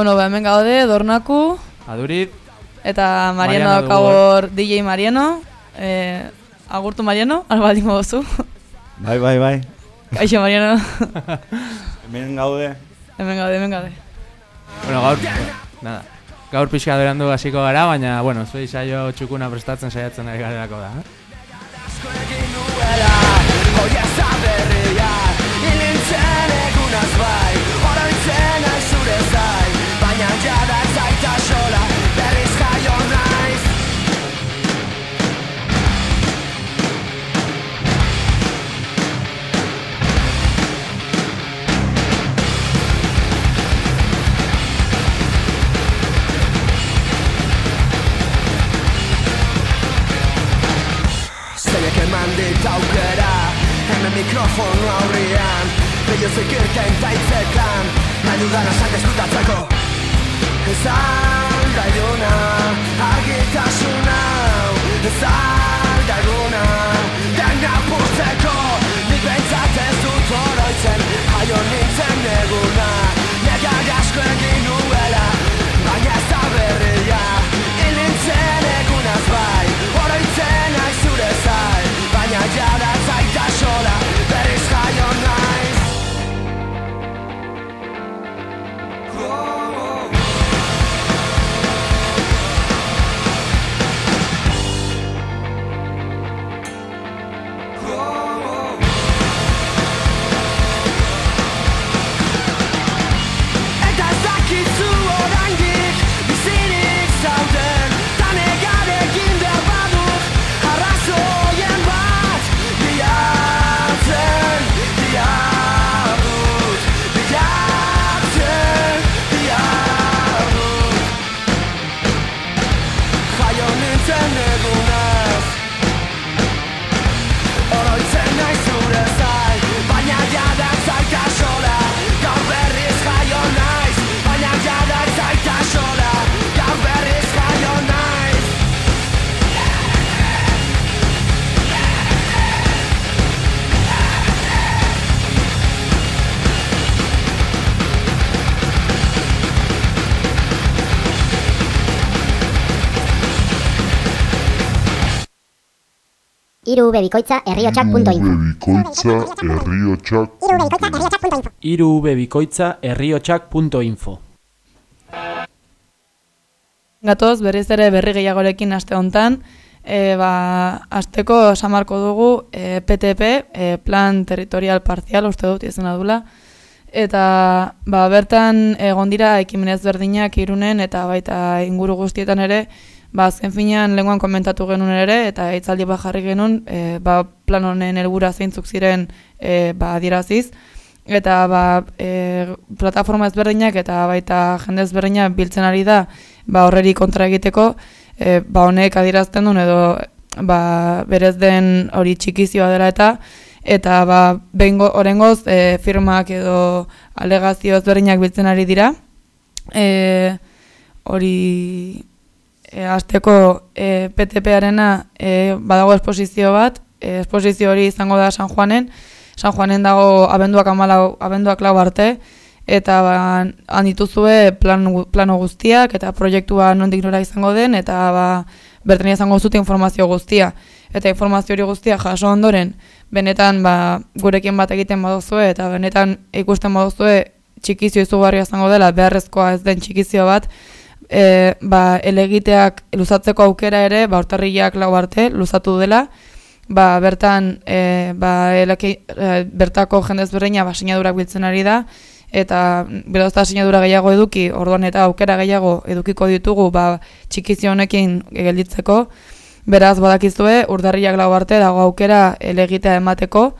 Bueno, ba, hemen gaude, Dornaku. Adurit. Eta Mariano, dakabor DJ Mariano. Eh, agurtu Mariano, albaldin mogozu. Bai, bai, bai. Kaixo Mariano. hemen gaude. Hemen gaude, hemen gaude. Bueno, gaur, nada. Gaur pixka durandu hasiko gara, baina, bueno, zuei saio txukuna prestatzen saiatzen ari garelako da. Eh? Mikrofono aurrian Bello zekirten taitzekan Nahi dudan asak eskutatzeko Ezan gailuna argitasuna Ezan gailuna dena puzteko Nik behintzat ez dut oroitzen Haio nintzen eguna irubebikoitza herriotxak.info irubebikoitza herriotxak.info Gatoz, berriz ere berri gehiagorekin aste hontan, e, ba, asteko samarko dugu e, PTP, e, Plan Territorial Parzial, uste dut izena dula, eta ba, bertan egon dira ekimenez berdinak irunen eta baita inguru guztietan ere, ba, azken finean lenguan komentatu genuen ere, eta hitzaldi bat jarri genuen, e, ba, plan honen helbura zeintzuk ziren e, ba, adiraziz, eta ba, e, plataforma ezberdinak eta baita jende ezberdinak biltzen ari da ba, horreri kontra egiteko, e, ba, honek adirazten duen edo ba, berez den hori txikizioa dela eta, eta ba, behingo, orengoz e, firmak edo alegazio ezberdinak biltzen ari dira, e, hori e, azteko e, PTP-arena e, badago esposizio bat, e, esposizio hori izango da San Juanen, San Juanen dago abenduak amalau, abenduak lau arte, eta ba, handituzue plan, plano guztiak, eta proiektua nondik nora izango den, eta ba, bertenia izango zute informazio guztia. Eta informazio hori guztia jaso ondoren, benetan ba, gurekin bat egiten baduzue, eta benetan ikusten baduzue txikizio izugarria izango dela, beharrezkoa ez den txikizio bat, e, ba, elegiteak luzatzeko aukera ere, ba, hortarriak lau arte, luzatu dela, ba, bertan, e, ba, elaki, e, bertako jendez berreina, ba, sinadurak biltzen ari da, eta berozta sinadura gehiago eduki, orduan eta aukera gehiago edukiko ditugu, ba, txikizio honekin gelditzeko, beraz, badakizue, urdarriak lau arte, dago aukera elegitea emateko,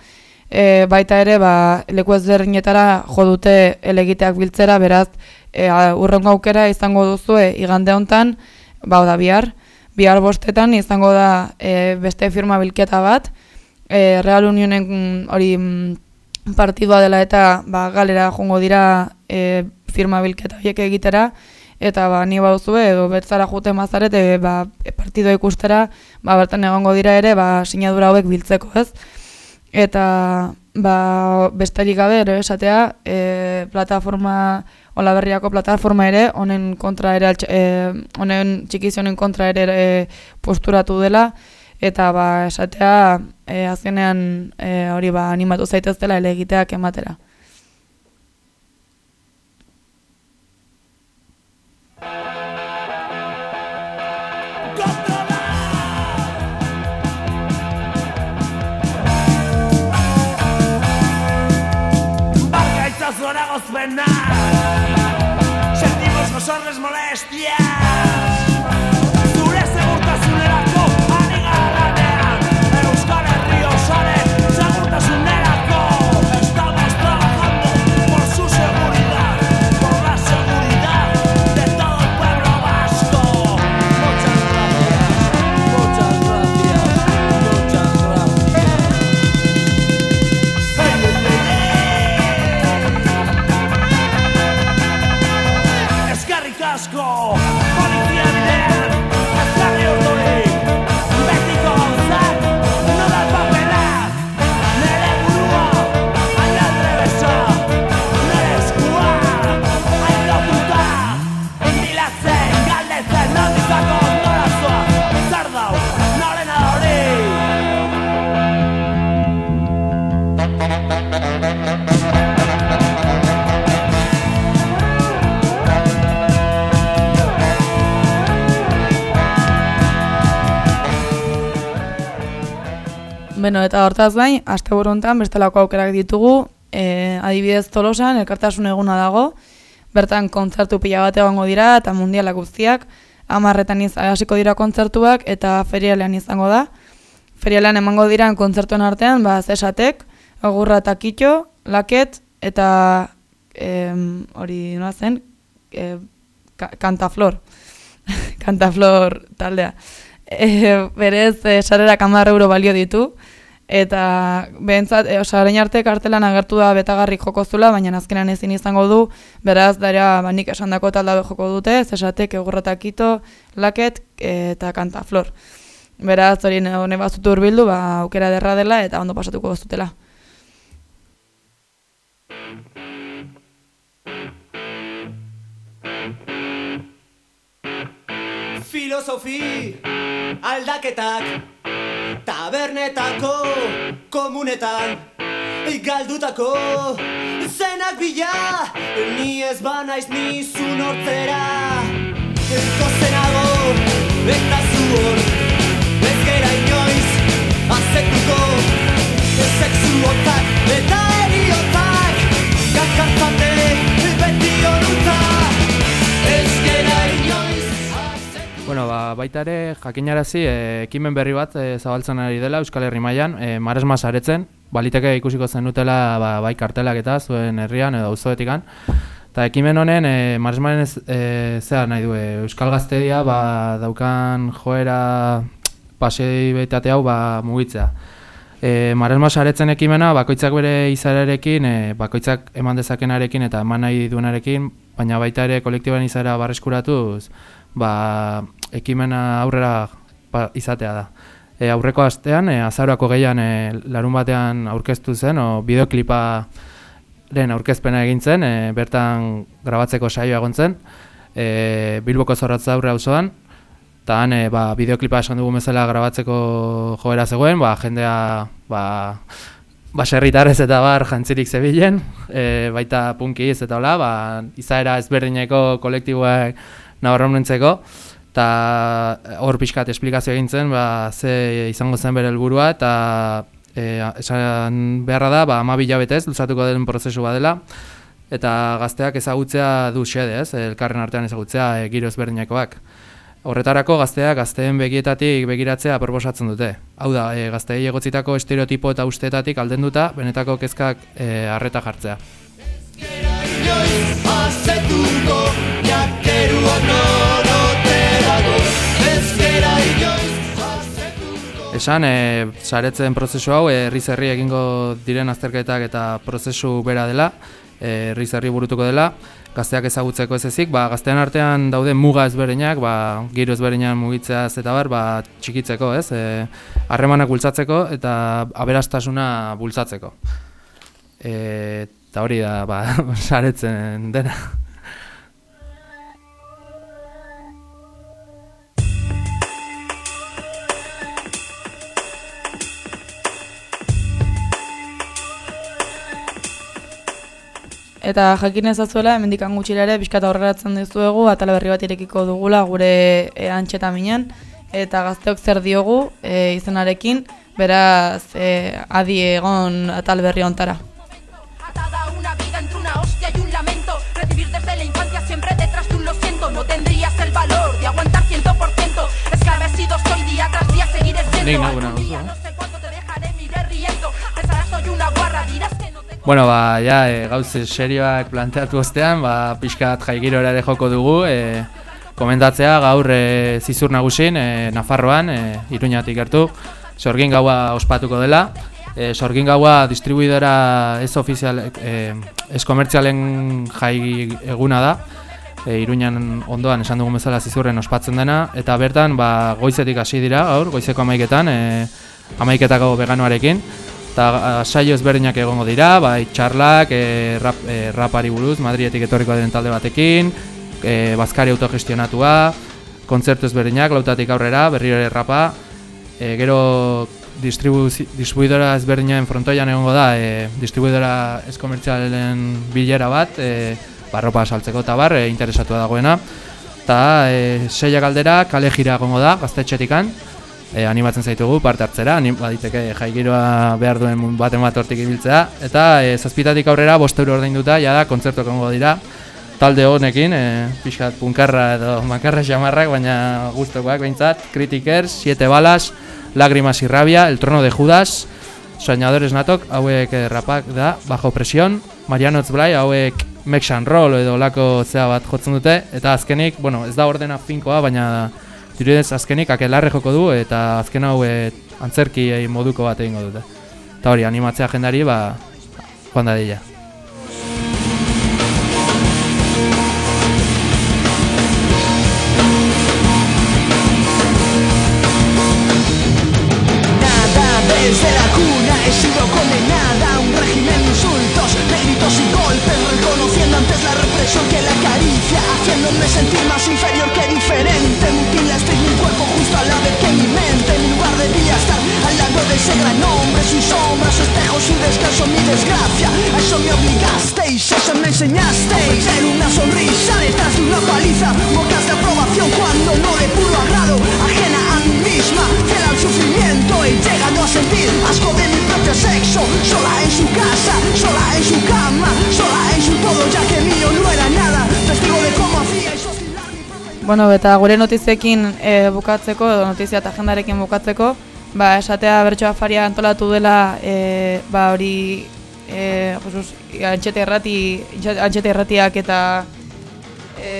e, baita ere, ba, leku ezberdinetara jo dute elegiteak biltzera, beraz, e, urrengo aukera izango duzue igande hontan, ba da bihar, bihar bostetan izango da e, beste firma bilketa bat, e, Real Unionen hori mm, partidua dela eta ba, galera jongo dira e, firma bilketa horiek egitera, eta ba, ni baduzue edo bertzara jute mazarete ba, partidua ikustera, ba, bertan egongo dira ere ba, sinadura hauek biltzeko ez. Eta ba, besterik gabe ere esatea, e, plataforma Olaberriako plataforma ere, honen kontra ere, altx- e, honen txikizionen kontra ere e, posturatu dela, eta ba, esatea, e, azkenean e, hori ba, animatu zaiteztela elegiteak ematera. Barca zora gozpena molèsties. Beno, eta hortaz gain, aste honetan bestelako aukerak ditugu, e, adibidez Tolosan, elkartasun eguna dago, bertan kontzertu pila bat egongo dira, eta mundialak guztiak, amarretan hasiko dira kontzertuak, eta ferialean izango da. Ferialean emango diran kontzertuen artean, ba, zesatek, agurra eta kitxo, laket, eta em, hori noa zen, e, ka, kantaflor. kantaflor taldea. E, berez, e, sarerak hamar euro balio ditu, eta behentzat, e, osa, orain arte kartelan agertu da betagarrik joko zula, baina azkenan ezin izango du, beraz, dara, ba, nik esandako talda joko dute, zesatek, egurratakito, laket, e, eta kantaflor. Beraz, hori hone bazutu urbildu, ba, aukera derra dela, eta ondo pasatuko gozutela. Filosofi aldaketak Tabernetako komunetan Galdutako zenak bila Ni ez banaiz nizu nortzera. Kozenago eta zuor Ez gera inoiz azetuko Sexuotak eta eriotak Kakartzate Bueno, ba, baita ere jakinarazi e, ekimen berri bat e, zabaltzen ari dela Euskal Herri mailan, e, Maresma saretzen, baliteke ikusiko zenutela ba, bai kartelak eta zuen herrian edo auzoetikan. Eta ekimen honen e, Maresmaren ez, e, zea nahi du, e, Euskal Gaztedia ba, daukan joera paseitate hau ba, mugitzea. E, Maresma saretzen ekimena bakoitzak bere izarerekin, e, bakoitzak eman dezakenarekin eta eman nahi duenarekin, baina baita ere kolektiboen izara barreskuratuz, ba, ekimena aurrera izatea da. E, aurreko astean, e, azaroako gehian e, larun batean aurkeztu zen, o bideokliparen aurkezpena egin zen, e, bertan grabatzeko saioa egon zen, e, Bilboko zorratza aurre auzoan, eta han e, ba, bideoklipa esan dugu bezala grabatzeko joera zegoen, ba, jendea ba, baserritarrez eta bar jantzirik zebilen, e, baita punkiz eta hola, ba, izaera ezberdineko kolektiboak nabarronentzeko, eta hor pixkat esplikazio egin zen, ba, ze izango zen bere helburua eta e, esan beharra da, ba, ama bilabetez, luzatuko den prozesu badela, eta gazteak ezagutzea du xede, ez, elkarren artean ezagutzea e, giro ezberdinekoak. Horretarako gazteak gazteen begietatik begiratzea proposatzen dute. Hau da, e, gazteei egotzitako estereotipo eta usteetatik aldenduta, benetako kezkak e, harreta jartzea. Esan, e, saretzen prozesu hau, e, herri egingo diren azterketak eta prozesu bera dela, e, herri burutuko dela, gazteak ezagutzeko ez ezik, ba, gaztean artean daude muga ezberdinak, ba, giro ezberdinan mugitzeaz eta bar, ba, txikitzeko, ez, e, harremanak bultzatzeko eta aberastasuna bultzatzeko. E, eta hori da, ba, saretzen dena. Eta jakin ezazuela, hemendik gutxira ere, pixkat aurreratzen dizuegu, atala berri bat irekiko dugula gure e, antxetaminean, eta gazteok zer diogu e, izenarekin, beraz e, adi egon atal berri ontara. No tendrías el valor de aguantar 100%. Esclarecido estoy día tras día, seguiré Nik siendo. Bueno, ba, ja, e, gauze serioak planteatu ostean, ba, pixkat jaigirora ere joko dugu, e, komentatzea gaur e, zizur nagusin, e, Nafarroan, e, Iruñatik gertu, sorgin gaua ospatuko dela. E, sorgin gaua distribuidora ez ofizial, e, ez komertzialen jai eguna da, e, Iruñan ondoan esan dugun bezala zizurren ospatzen dena, eta bertan ba, goizetik hasi dira gaur, goizeko amaiketan, e, amaiketako veganoarekin, eta saio ezberdinak egongo dira, bai txarlak, e, rap, e, rapari buruz, Madrietik etorriko den talde batekin, e, bazkari autogestionatua, kontzertu ezberdinak, lautatik aurrera, berriro ere rapa, e, gero distribuidora ezberdinen frontoian egongo da, e, distribuidora ez komertzialen bilera bat, e, barropa saltzeko eta bar, e, interesatua dagoena, eta e, seiak aldera kale jira egongo da, gaztetxetikan, e, animatzen zaitugu parte hartzera, anim, baditeke jaigiroa behar duen baten bat hortik ibiltzea, eta e, zazpitatik aurrera bost euro ordainduta, jada kontzertuak egongo dira, talde honekin, e, pixkat punkarra edo makarra xamarrak, baina gustokoak behintzat, Critikers, Siete Balas, Lágrimas y Rabia, El Trono de Judas, Soñadores Natok, hauek eh, rapak da, Bajo Presión, Mariano Blay, hauek Mex and Roll edo olako zea bat jotzen dute, eta azkenik, bueno, ez da ordena finkoa, baina dirudez azkenik akelarre joko du, eta azken hau eh, antzerki moduko bat egingo dute. Eta hori, animatzea jendari, ba, joan da dila. Bueno, eta gure notiziekin e, bukatzeko, edo notizia eta agendarekin bukatzeko, ba, esatea bertso afaria antolatu dela, e, ba, hori, e, Jesus, antxete errati, antxete erratiak eta e,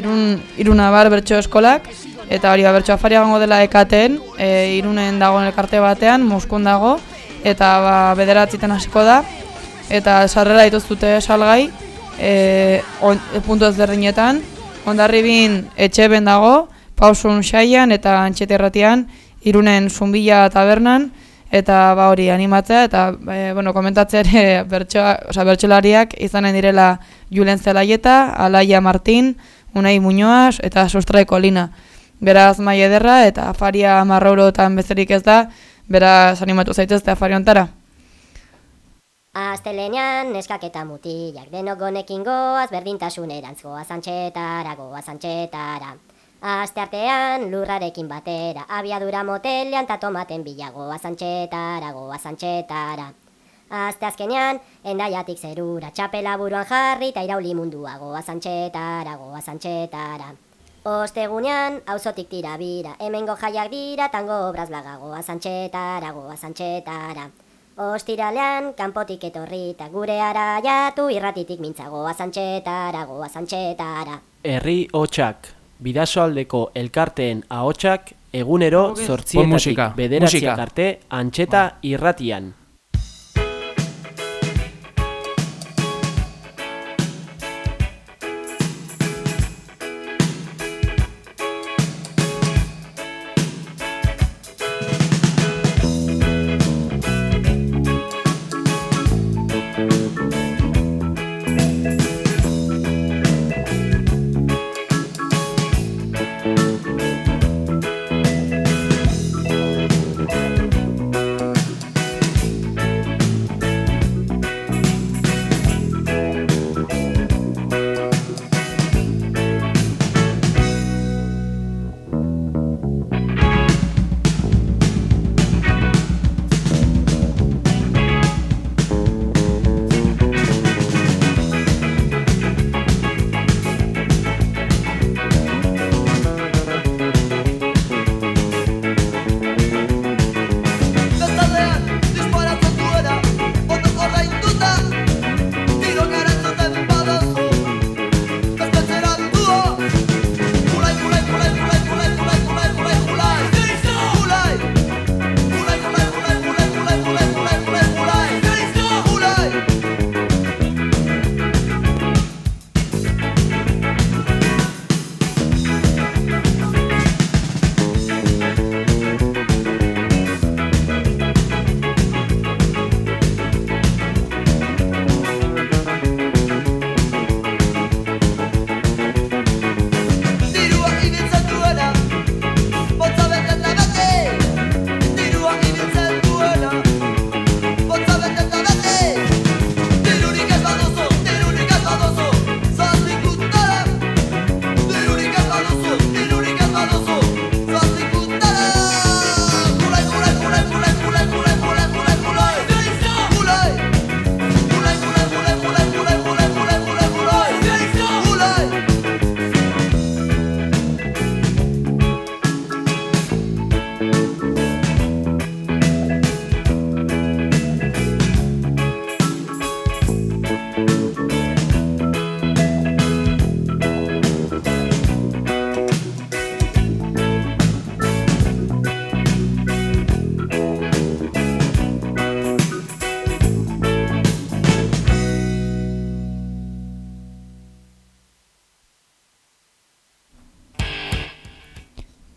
irun, iruna bar bertso eskolak, eta hori, ba, bertso afaria gongo dela ekaten, e, irunen dagoen elkarte batean, Moskun dago, eta ba, bederatziten hasiko da, eta sarrera dituzute salgai, e, on, puntu ezberdinetan, Ondarribin etxe ben dago, pausun saian eta antxeterratian, irunen zumbila tabernan, eta ba hori animatzea, eta e, bueno, komentatzea ere bertsoa, osea, bertsolariak izanen direla Julen Zelaieta, Alaia Martin, Unai Muñoaz eta Sustrae Kolina. Beraz mai ederra eta afaria marraurotan bezerik ez da, beraz animatu zaitezte afari ontara. Astelenean neskak eta mutilak denok gonekin goaz berdintasunerantz goaz antxetara, goaz antxetara. Asteartean lurrarekin batera, abiadura motelean ta tomaten bila goaz antxetara, goaz antxetara. Aste azkenean, endaiatik zerura, txapela buruan jarri eta irauli mundua goaz antxetara, goaz antxetara. Ostegunean, auzotik tira bira, hemengo jaiak dira, tango obraz blaga goaz antxetara, goaz antxetara. Ostiralean, kanpotik etorrita, gure araiatu irratitik mintzagoa zantxetara, goa zantxetara. Herri hotxak, bidasoaldeko elkarteen ahotsak egunero zortzietatik bederatziak arte antxeta irratian.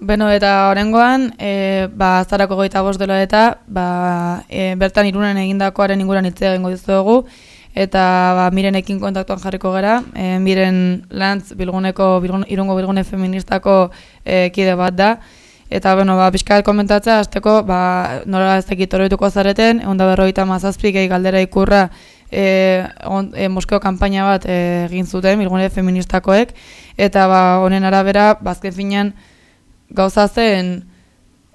Beno, eta horrengoan, e, ba, zarako goita bost dela eta, ba, e, bertan irunen egindakoaren inguran hitz egingo dizuegu, eta ba, mirenekin kontaktuan jarriko gara, e, miren lantz bilguneko, bilgun, irungo bilgune feministako e, kide bat da, eta, bueno, ba, pixka komentatzea, azteko, ba, nola ez dakit oroituko zareten, egun da berroita mazazpik galdera ikurra, e, on, e, Moskeo kanpaina bat e, egin zuten, bilgune feministakoek, eta ba, honen arabera, bazken finean, gauza zen,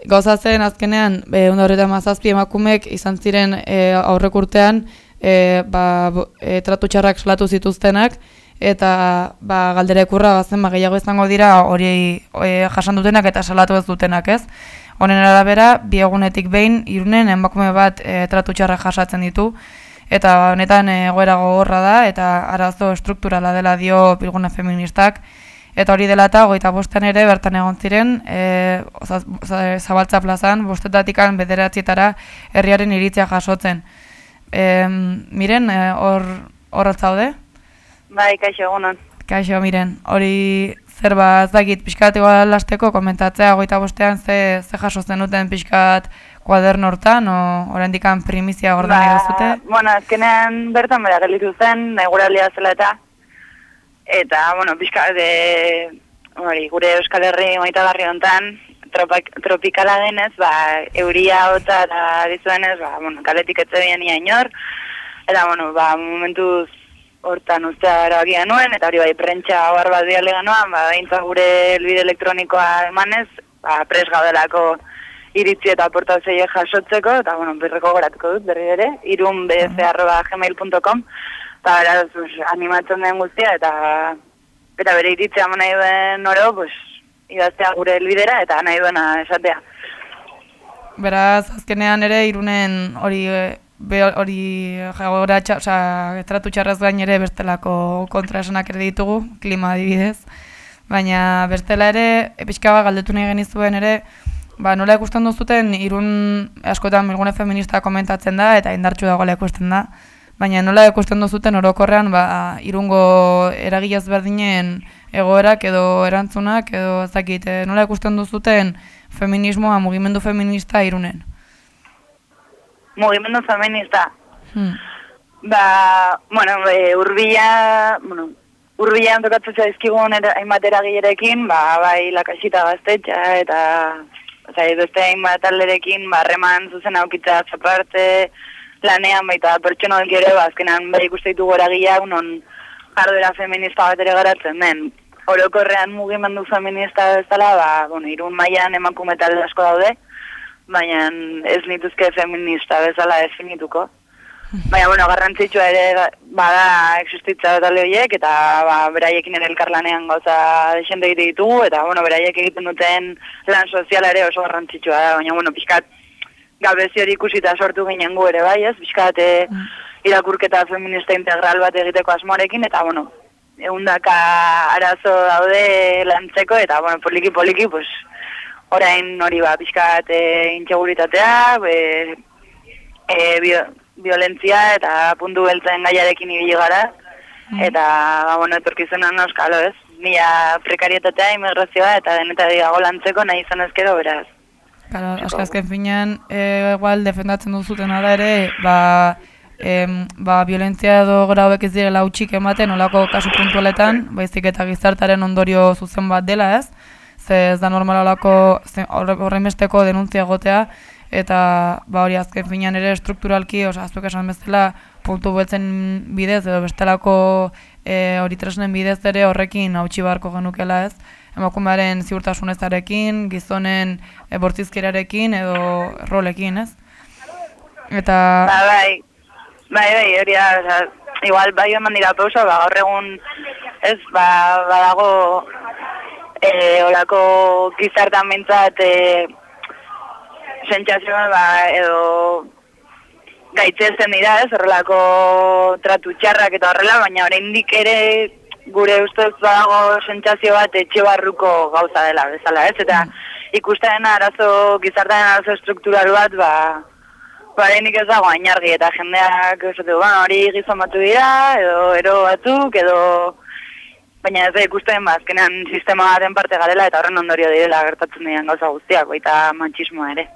gauza zen azkenean, e, horreta mazazpi emakumek izan ziren e, aurrek urtean, e, ba, e, tratu txarrak salatu zituztenak, eta ba, galderekurra bazen ba, gehiago izango dira hori e, jasan dutenak eta salatu ez dutenak ez. Honen arabera, bi egunetik behin, irunen emakume bat e, tratu txarrak jasatzen ditu, eta honetan egoera gogorra da, eta arazo strukturala dela dio bilgune feministak, Eta hori dela eta hogeita bostean ere bertan egon ziren, e, zabaltza plazan, bostetatikan bederatzietara herriaren iritzia jasotzen. E, miren, e, hor hor zaude? Bai, kaixo, egunon. Kaixo, miren, hori zer bat ez dakit pixkat igual lasteko komentatzea hogeita bostean ze, ze jaso zenuten pixkat kuaderno hortan, o oraindikan primizia gordan ba, zute? bueno, azkenean bertan bera gelitu zen, eguralia zela eta, eta, bueno, pixka de, hori, gure Euskal Herri maitagarri hontan, tropikala denez, ba, euria hotza eta dizuenez, ba, bueno, kaletik etzebien ia inor, eta, bueno, ba, momentuz hortan ustea erabakia nuen, eta hori bai, prentxa hor bat bialega noan, ba, behintzat gure elbide elektronikoa emanez, ba, pres gaudelako iritzi eta aportazioa jasotzeko, eta, bueno, berreko goratuko dut, berri ere, irunbc.gmail.com, eta beraz, pues, animatzen den guztia, eta eta bere iritzia eman nahi duen oro, pues, idaztea gure elbidera, eta nahi duena esatea. Beraz, azkenean ere irunen hori e, be- hori jagora, txa, oza, tratu txarraz gain ere bestelako kontraesanak ere ditugu, klima adibidez. Baina bestela ere, e, pixka bat galdetu nahi genizuen ere, ba, nola ikusten duzuten irun askotan bilgune feminista komentatzen da eta indartxu dagoela ikusten da. Baina nola ikusten duzuten orokorrean ba, irungo eragile ezberdinen egoerak edo erantzunak edo ez dakit, eh, nola ikusten duzuten feminismoa, mugimendu feminista irunen. Mugimendu feminista, Hmm. Ba, bueno, e, urbila, bueno, urbilan tokatzen zaizkigun era- hainbat eragilerekin, ba, bai lakasita gaztetxa, eta, oza, beste hainbat talderekin, ba, harreman zuzen aukitza aparte, lanean baita pertsonalki ere, ba, azkenan bai ikuste ditugu eragileak, non jarduera feminista bat ere garatzen den. Orokorrean mugimendu feminista bezala, ba, bueno, irun mailan emakume talde asko daude, baina ez nituzke feminista bezala definituko. Baina, bueno, garrantzitsua ere bada existitza talde horiek, eta ba, beraiekin ere elkarlanean gauza desente egite ditugu, eta, bueno, beraiek egiten duten lan soziala ere oso garrantzitsua da, baina, bueno, pixkat, gabezi hori ikusita sortu ginen gu ere, bai, ez? Pixkat, e, irakurketa feminista integral bat egiteko asmoarekin, eta, bueno, eundaka arazo daude lantzeko, eta, bueno, poliki-poliki, pues, orain hori ba, pixkat e, intxeguritatea, e, e, bio, violentzia eta puntu beltzen gaiarekin ibili gara, eta, ba, bueno, etorkizunan euskalo ez, mila prekarietatea, immigrazioa, eta denetatik dago lantzeko nahi izan ezkero, beraz. Claro, asko azken finean, e, igual defendatzen duzutena da ere, ba, em, ba, violentzia edo gora hauek ez direla utxik ematen olako kasu puntualetan, baizik eta gizartaren ondorio zuzen bat dela ez, ze ez da normal olako ze- horre- horrenbesteko denuntzia egotea, eta ba hori azken finean ere strukturalki, oza, azuk esan bezala, puntu beltzen bidez edo bestelako e, hori tresnen bidez ere horrekin hautsi beharko genukela ez, emakumearen ziurtasun ezarekin, gizonen e, bortizkerarekin edo rolekin, ez? Eta... Ba, bai, bai, bai, hori da, oza, igual bai eman dira pausa, ba, gaur egun, ez, ba, badago, e, olako gizartan bintzat, e, sentsazioa, ba, edo, gaitzesten dira, ez, horrelako tratu txarrak eta horrela, baina oraindik ere gure ustez badago sentsazio bat etxe barruko gauza dela bezala, ez? Eta ikusten arazo, gizartaren arazo struktural bat, ba, Barenik ez dago ainargi eta jendeak esate du, bueno, hori gizon batu dira, edo ero batzuk, edo baina ez da ikusten, ba, azkenean sistema baten parte garela eta horren ondorio direla gertatzen diren gauza guztiak, baita mantxismoa ere.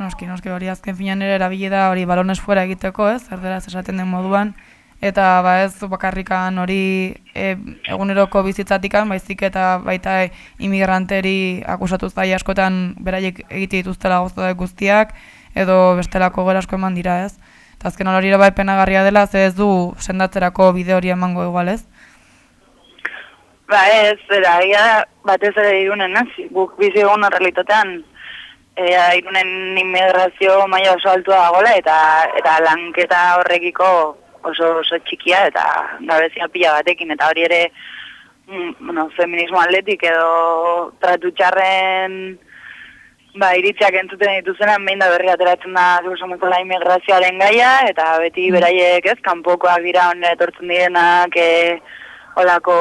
Noski, noski, hori azken finan ere erabile da hori balones fuera egiteko, ez? Erderaz esaten den moduan. Eta ba ez bakarrikan hori e, eguneroko bizitzatikan, baizik eta baita e, imigranteri akusatu zai askotan beraiek egite dituztela goztuak guztiak, edo bestelako gora asko eman dira, ez? Eta azken hori ere bai penagarria dela, ze ez du sendatzerako bide hori emango igual, ez? Ba ez, zera, ia batez ere irunen, ez? Guk bizi egun realitatean, e, irunen inmigrazio maila oso altua dagoela, eta, eta lanketa horrekiko oso, oso txikia, eta gabezia pila batekin, eta hori ere, mm, bueno, feminismo atletik edo tratu txarren ba, iritziak entzuten dituzenan, behin da berri ateratzen da zuzumotola immigrazioaren gaia, eta beti beraiek ez, kanpokoak dira onera etortzen direnak, e, olako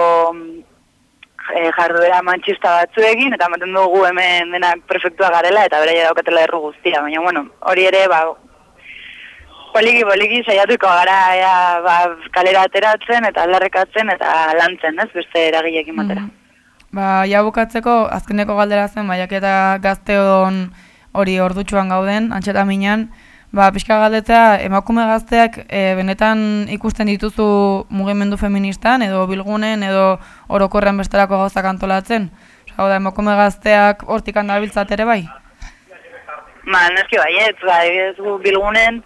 e, jarduera mantxista batzuekin, eta ematen dugu hemen denak prefektua garela, eta beraia daukatela erru guztia, baina bueno, hori ere, ba, poliki, poliki, saiatuko gara, ea, ba, kalera ateratzen, eta aldarrekatzen, eta lantzen, ez, beste eragilekin batera. Ba, ja bukatzeko, azkeneko galdera zen, baiak eta gazteon hori ordutxuan gauden, antxeta minan, ba, pixka galdetzea, emakume gazteak e, benetan ikusten dituzu mugimendu feministan, edo bilgunen, edo orokorren bestelako gauzak antolatzen? Hau da, emakume gazteak hortik handabiltzat ere bai? Ba, neski baiet, ba, ez gu bilgunen,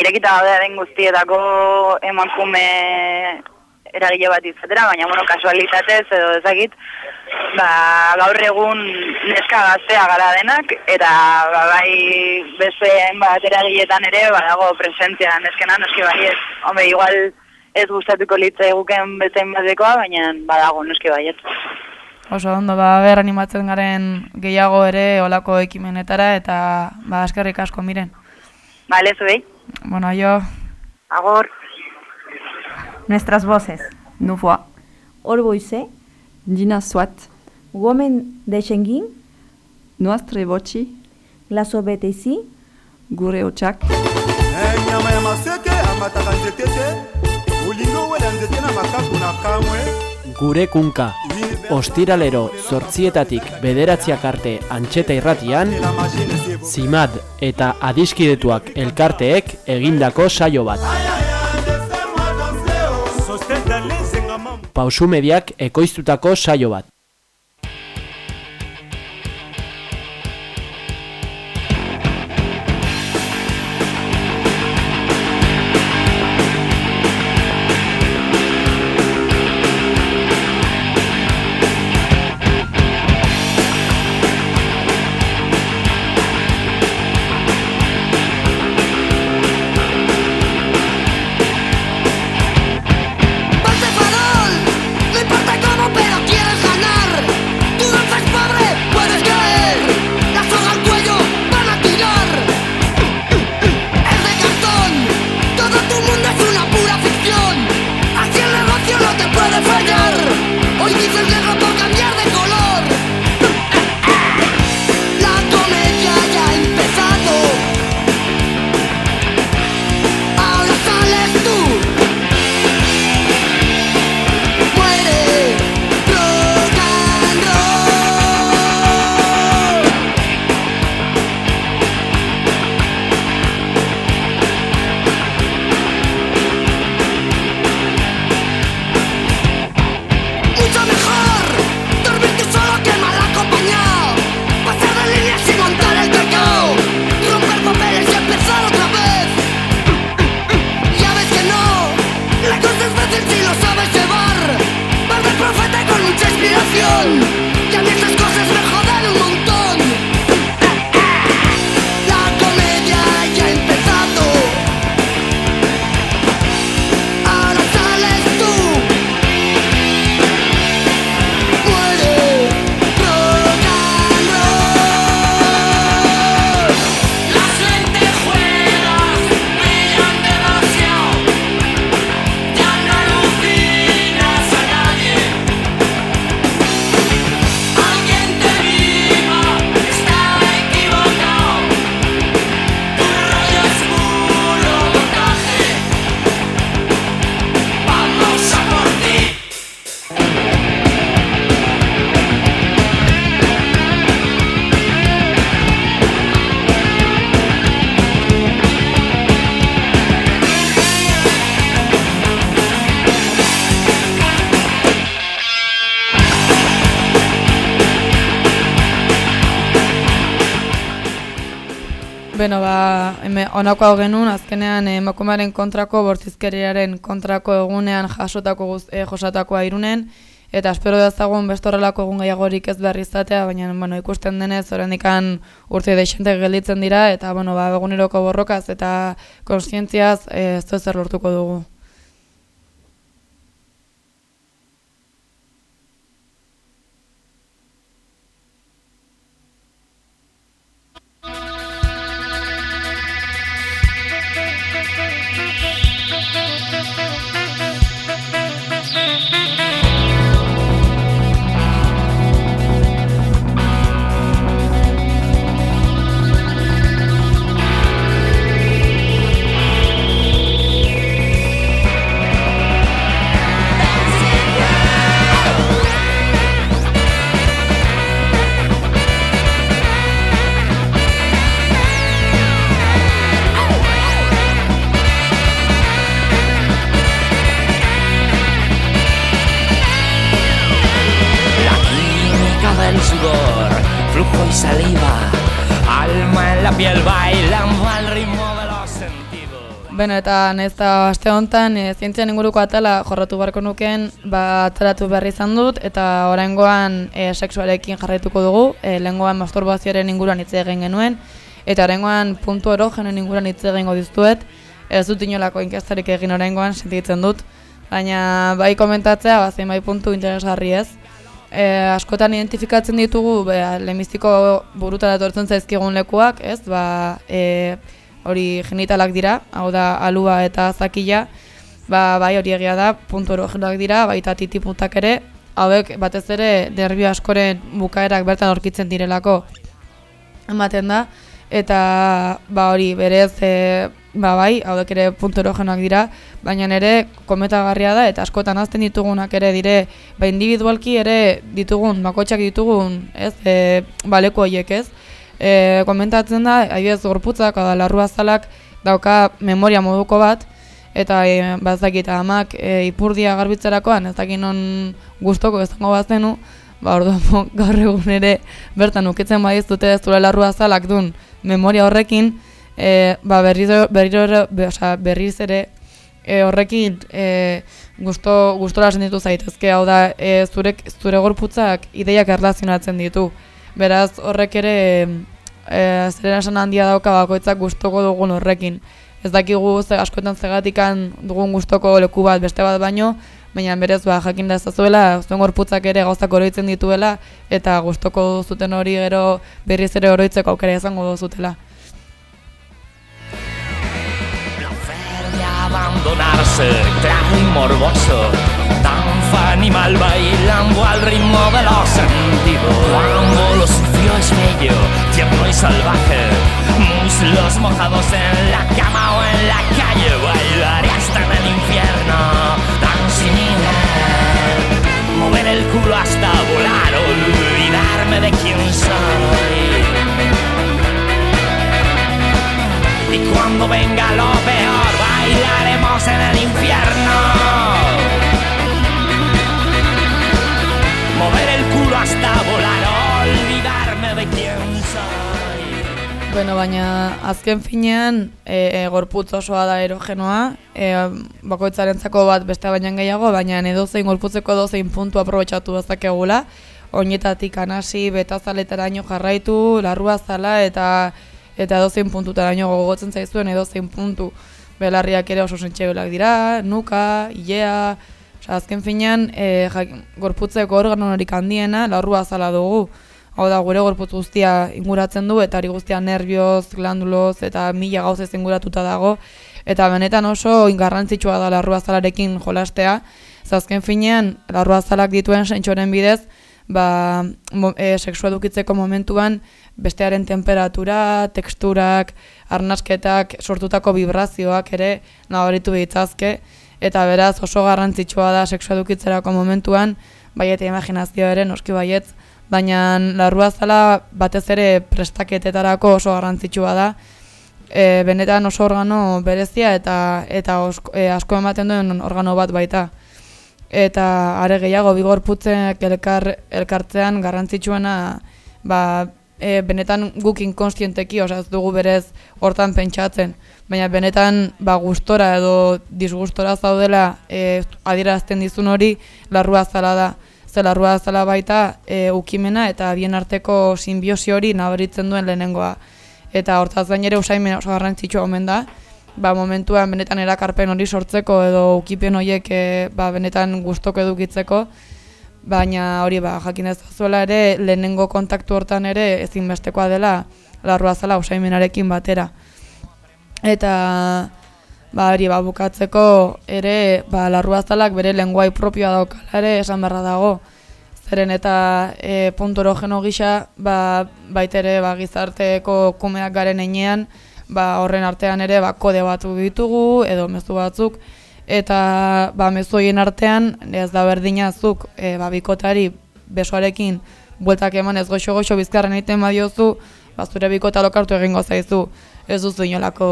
irekita gaude den guztietako emakume eragile bat izatera, baina, bueno, kasualitatez edo ezagit, ba, gaur egun neska gaztea gara denak, eta ba, bai beste hainbat eragiletan ere, badago presentzia neskena, noski baiet. Hombre, igual ez gustatuko litza eguken beste hainbatekoa, baina badago noski baiet. Oso ondo, ba, ber animatzen garen gehiago ere olako ekimenetara, eta ba, eskerrik asko miren. Bale, zuei. Bueno, yo... Agor. Nuestras voces. Voix. Orboise. Dina Swat. Women de Shengin. Nostre voci. Glaso betezi. Gure otsak. nyama ya maseke amataka nzete te olingo wela nzete na makaku na kamwe Gure kunka. Ostiralero zortzietatik bederatziak arte antxeta irratian, zimad eta adiskidetuak elkarteek egindako saio bat. Pausu mediak ekoiztutako saio bat. Honako hau genuen, azkenean eh, emakumearen kontrako, bortizkeriaren kontrako egunean jasotako guz, eh, josatakoa irunen, eta espero dezagun beste horrelako egun gehiagorik ez behar izatea, baina bueno, ikusten denez oraindikan urte deixente gelditzen dira, eta bueno, ba, eguneroko borrokaz eta konsientziaz eh, ez zer lortuko dugu. Flujo y saliva, alma en la piel bailando al ritmo de los sentidos. Beno, eta nez da aste honetan, e, zientzian inguruko atala jorratu beharko nuken, ba, atzeratu berri izan dut, eta oraingoan e, sexualekin jarraituko dugu, e, lehengoan masturbazioaren inguruan hitz egin genuen, eta oraingoan puntu erogenen inguruan hitz egingo diztuet, ez dut inolako inkestarik egin oraingoan sentitzen dut, baina bai komentatzea, ba, zein bai puntu interesgarri ez, e, askotan identifikatzen ditugu be, lehenbiztiko burutara etortzen zaizkigun lekuak, ez? Ba, e, hori genitalak dira, hau da alua eta zakila, ba, bai hori egia da, puntu erogenak dira, baita titiputak ere, hauek batez ere derbio askoren bukaerak bertan aurkitzen direlako ematen da, eta ba hori berez e, ba bai, hauek ere puntu erogenoak dira, baina ere kometagarria da eta askotan azten ditugunak ere dire, ba individualki ere ditugun, bakotxak ditugun, ez, e, baleko horiek ez, e, komentatzen da, adibidez gorputzak, da larruazalak dauka memoria moduko bat, eta e, bazakit amak e, ipurdia garbitzerakoan ez dakit non gustoko izango bazenu, ba orduan gaur egun ere bertan ukitzen badiz dute ez zure larruazalak dun memoria horrekin, e, ba berriz, berriro, be, osea, berriz ere e, horrekin e, gusto, gustora sentitu zaitezke, hau da e, zure, zure gorputzak ideiak erlazionatzen ditu. Beraz horrek ere e, zeren esan handia dauka bakoitzak gustoko dugun horrekin. Ez dakigu ze askotan zegatikan dugun gustoko leku bat beste bat baino, baina berez ba, jakin da ezazuela, zuen gorputzak ere gauzak oroitzen dituela, eta gustoko zuten hori gero berriz ere oroitzeko aukera izango duzutela. Abandonarse, traje morboso, danza animal bailando al ritmo de los sentidos. Cuando lo sucio es bello, tierno y salvaje, muslos mojados en la cama o en la calle, bailaré hasta en el infierno, tan sin nivel, mover el culo hasta volar, olvidarme de quién soy. Y cuando venga lo peor, bailaremos en el infierno. Mover el culo hasta volar, olvidarme de quién soy. Bueno, baina azken finean e, e, gorputz osoa da erogenoa, e, bakoitzarentzako bat beste baina gehiago, baina edozein gorputzeko edozein puntu aprobetxatu dezakegula, oinetatik anasi, betazaletaraino jarraitu, larruazala eta eta edozein puntutaraino gogotzen zaizuen edozein puntu belarriak ere oso sentxebelak dira, nuka, ilea, Osa, azken finean, e, jak, gorputzeko organorik handiena larrua zala dugu. Hau da, gure gorputz guztia inguratzen du, eta hori guztia nervioz, glanduloz, eta mila gauzez inguratuta dago. Eta benetan oso garrantzitsua da larruazalarekin jolastea. Zazken finean, larruazalak dituen sentxoren bidez, ba, mo, e, sexua edukitzeko momentuan bestearen temperatura, teksturak, arnasketak, sortutako vibrazioak ere nabaritu ditzazke, eta beraz oso garrantzitsua da sexua edukitzerako momentuan, bai eta imaginazioa ere noski baietz, baina larruazala batez ere prestaketetarako oso garrantzitsua da, e, benetan oso organo berezia eta eta osko, e, asko ematen duen organo bat baita. Eta are gehiago bigorputzek elkar, elkartzean garrantzitsuena ba, e, benetan guk inkonstienteki, osea ez dugu berez hortan pentsatzen, baina benetan ba gustora edo disgustora zaudela e, adierazten dizun hori larrua zala da. Ze larrua zala baita e, ukimena eta bien arteko sinbiosi hori nabaritzen duen lehenengoa. Eta hortaz gain ere usaimen oso garrantzitsua omen da, ba, momentuan benetan erakarpen hori sortzeko edo ukipen horiek e, ba, benetan gustoko edukitzeko, baina hori ba, jakin ez zuela ere lehenengo kontaktu hortan ere ezinbestekoa dela larrua zela usaimenarekin batera. Eta ba, hori ba, bukatzeko ere ba, larruazalak bere lenguai propioa daukala ere esan beharra dago. Zeren eta e, puntu erogeno gisa ba, baitere ba, gizarteko kumeak garen einean ba, horren artean ere ba, kode batu ditugu edo mezu batzuk eta ba, mezu horien artean ez da berdina zuk e, ba, bikotari besoarekin bueltak eman ez goxo-goxo bizkarren egiten badiozu ba, zure bikota lokartu egingo zaizu ez duzu inolako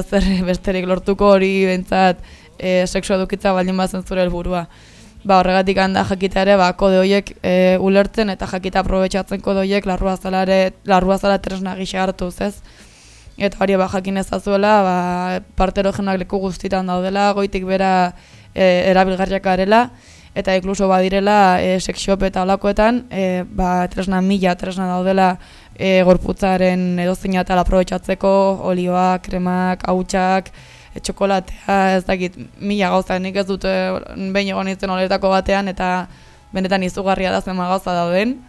ezer besterik lortuko hori bentsat e, sexu edukitza baldin bazen zure helburua. Ba, horregatik handa jakita ere, ba, kode horiek e, ulertzen eta jakita aprobetsatzen kode horiek larrua zalare, larrua zala tresna gisa hartuz, ez? Eta hori ba, jakin ezazuela, ba, parte erogenak leku guztitan daudela, goitik bera e, erabilgarriak garela, eta inkluso badirela e, sexshop eta olakoetan, e, ba, tresna mila tresna daudela e, gorputzaren edozeina eta aprobetsatzeko, olioak, kremak, hautsak, e, txokolatea, ez dakit, mila gauza, nik ez dut e, behin egon nintzen horretako batean, eta benetan izugarria da zenba gauza dauden.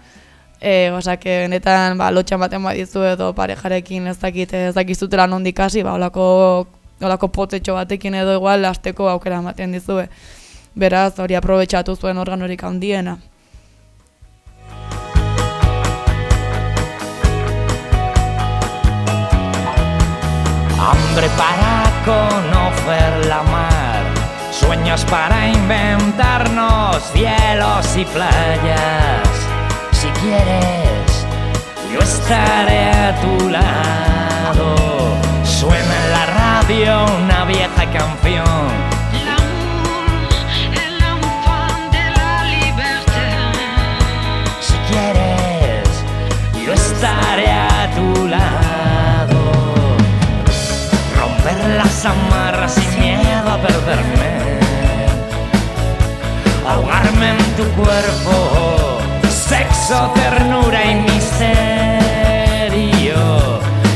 E, osak, benetan, ba, lotxan baten badizu edo parejarekin ez dakit, ez dakizutela nondik hasi, ba, olako, olako potetxo batekin edo igual lasteko aukera ematen dizue. Beraz, hori aprobetxatu zuen organorik handiena. Hambre para conocer la mar, sueños para inventarnos cielos y playas. Si quieres, yo estaré a tu lado. Suena en la radio una vieja canción. Si quieres, yo estaré a tu lado. Romper las amarras sin miedo a perderme. Ahogarme en tu cuerpo. Sexo, ternura y misterio.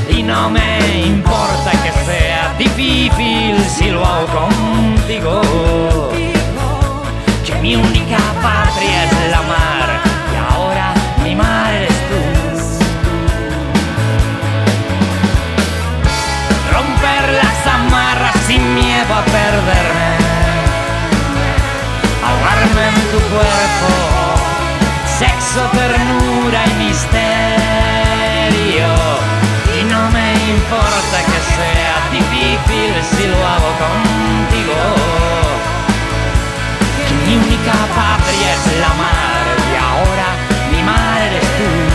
Y no me importa que sea difícil si lo hago contigo. Que mi única patria es la mar. Y ahora mi mar eres tú. Romper las amarras sin miedo a perderme. Ahogarme en tu cuerpo. Sexo, ternura y misterio. Y no me importa que sea difícil si lo hago contigo. Que mi única patria es la mar. Y ahora mi mar eres tú.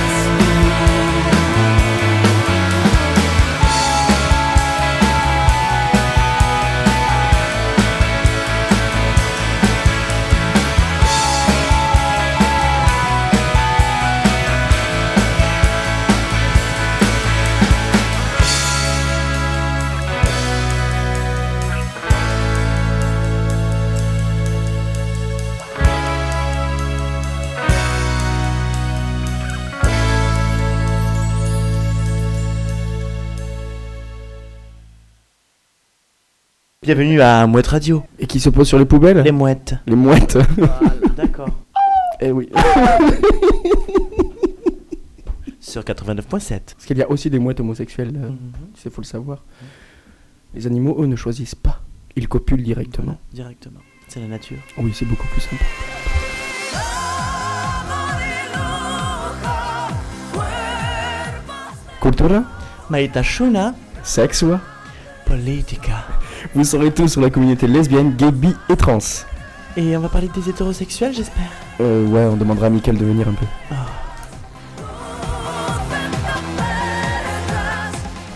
Bienvenue à Mouette Radio. Et qui se pose sur les poubelles Les mouettes. Les mouettes. D'accord. Eh oui. Sur 89.7. Parce qu'il y a aussi des mouettes homosexuelles, euh, sais, faut le savoir. Les animaux, eux, ne choisissent pas. Ils copulent directement. Directement. C'est la nature. Oui, c'est beaucoup plus simple. Cultura? Maitasuna. Sexua Politica. Vous saurez tout sur la communauté lesbienne, gay, bi et trans. Et on va parler des hétérosexuels, j'espère. Euh, ouais, on demandera à Mickaël de venir un peu.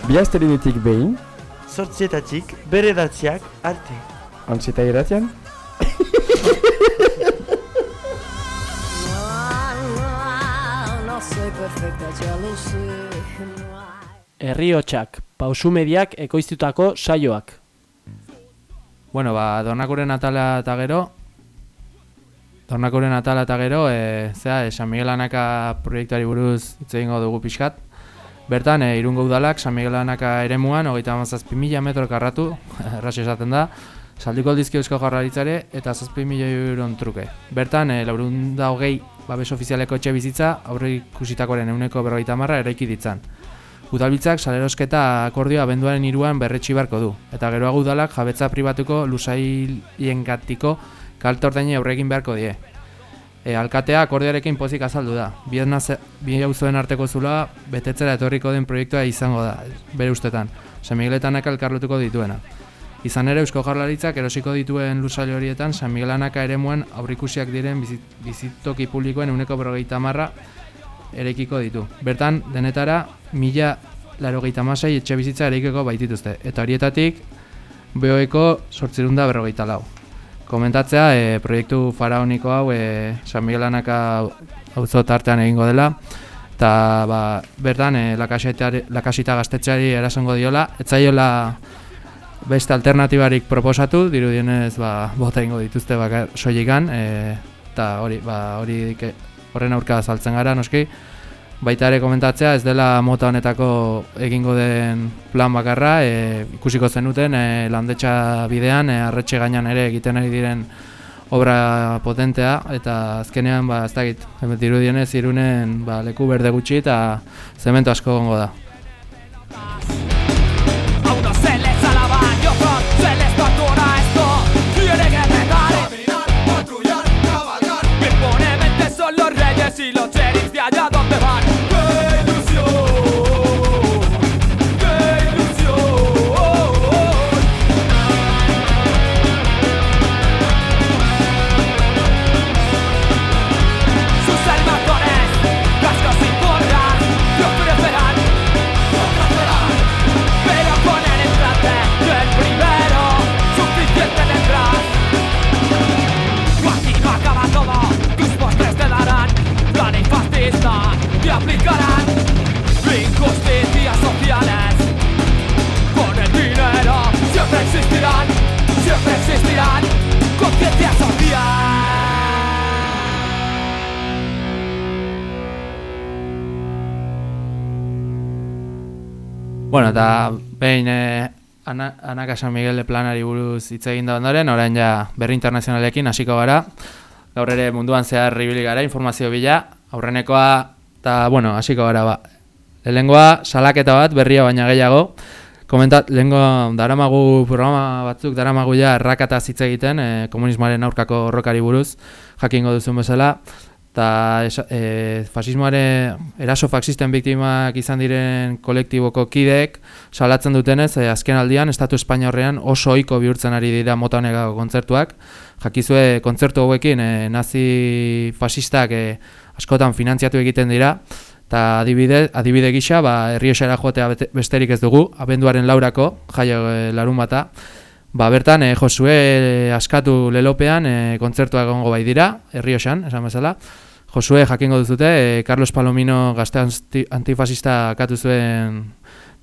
Biastelenetik behin, Sortzietatik, beredatziak, arte. antzeta irratian, No sé perfecta, ya lo sé. Herriotsak, ekoiztutako saioak. Bueno, ba, Dornakuren atala eta gero, Dornakuren atala eta gero, e, zera, e, San Miguel Anaka proiektuari buruz hitz egingo dugu pixkat. Bertan, e, irungo udalak, San Miguel Anaka eremuan, hogeita hamazazpi mila metro karratu, erraz esaten da, saldiko dizki eusko jarraritzare eta zazpi mila euron truke. Bertan, e, laurunda hogei babes ofizialeko etxe bizitza, aurre ikusitakoren euneko berrogeita marra eraiki ditzan. Udalbiltzak salerosketa akordioa abenduaren iruan berretxi beharko du, eta geroago udalak jabetza pribatuko lusaiengatiko kalte ordaini aurregin beharko die. E, alkatea akordioarekin pozik azaldu da. Bi, naze, bi auzoen arteko zula betetzera etorriko den proiektua izango da, bere ustetan. San Migueletanak elkarlotuko dituena. Izan ere Eusko Jaurlaritzak erosiko dituen lusail horietan San Miguelanaka eremuan aurrikusiak diren bizit, bizitoki publikoen uneko berrogeita marra erekiko ditu. Bertan, denetara, mila larogeita masai etxe bizitza ereikeko baitituzte. Eta horietatik, behoeko sortzirunda berrogeita lau. Komentatzea, e, proiektu faraoniko hau e, San Miguel Anaka auzo tartean egingo dela. Eta ba, bertan, e, lakasita gaztetxeari erasongo diola. Etzaiola beste alternatibarik proposatu, dirudienez ba, bota ingo dituzte bakar soilikan. E, eta hori, ba, hori horren aurka saltzen gara, noski. Baita ere komentatzea, ez dela mota honetako egingo den plan bakarra, e, ikusiko zenuten e, landetxa bidean, e, arretxe gainan ere egiten ari diren obra potentea, eta azkenean, ba, ez dakit, dirudienez irunen ba, leku berde gutxi eta zemento asko gongo da. Allá donde van Siempre existirán Conciencia social Bueno, eta behin eh, Ana, Anaka San Miguel planari buruz hitz egin da ondoren, orain ja berri internazionalekin hasiko gara. Gaur ere munduan zehar ibili gara informazio bila, aurrenekoa eta bueno, hasiko gara ba. Lehengoa salaketa bat berria baina gehiago. Komentat, lehengo daramagu programa batzuk daramagu ja errakata hitz egiten, e, komunismoaren aurkako horrokari buruz, jakingo duzun bezala. Eta e, fasismoaren eraso faxisten biktimak izan diren kolektiboko kideek salatzen dutenez, e, azken aldian, Estatu Espainiorrean oso ohiko bihurtzen ari dira mota honekako kontzertuak. Jakizue kontzertu hauekin e, nazi fasistak e, askotan finantziatu egiten dira, eta adibide, adibide gisa, ba, herriosera joatea besterik ez dugu, abenduaren laurako, jaio e, larun bata, Ba, bertan, e, Josue askatu lelopean e, kontzertua egongo bai dira, herriosan, esan bezala. Josue jakingo duzute, e, Carlos Palomino gazte anti, antifasista akatu zuen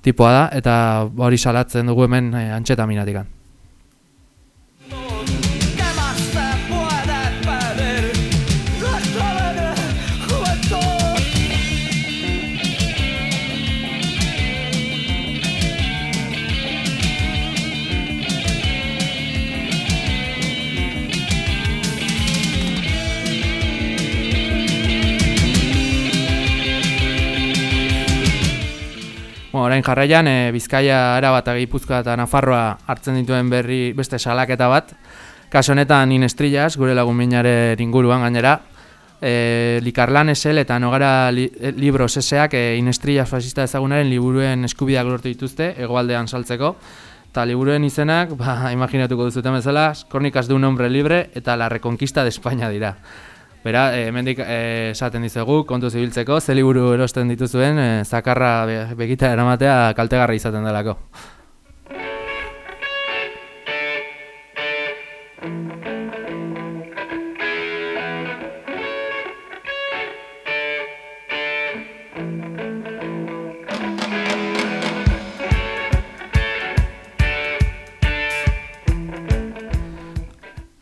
tipoa da, eta hori salatzen dugu hemen e, antxetaminatikan. Orain jarraian, e, Bizkaia, Araba eta Gipuzkoa eta Nafarroa hartzen dituen berri beste salaketa bat. Kaso honetan Inestrillas, gure lagun minaren inguruan gainera. E, Likarlan esel eta Nogara li, e, Libros eseak e, Inestrillas fascista ezagunaren liburuen eskubideak lortu dituzte, egoaldean saltzeko. Eta liburuen izenak, ba, imaginatuko duzuten bezala, Kornikas de un hombre libre eta La Reconquista de España dira. Bera, eh, hemendik eh, esaten dizugu, kontu zibiltzeko, ze liburu erosten dituzuen, eh, zakarra be, begita eramatea kaltegarra izaten delako.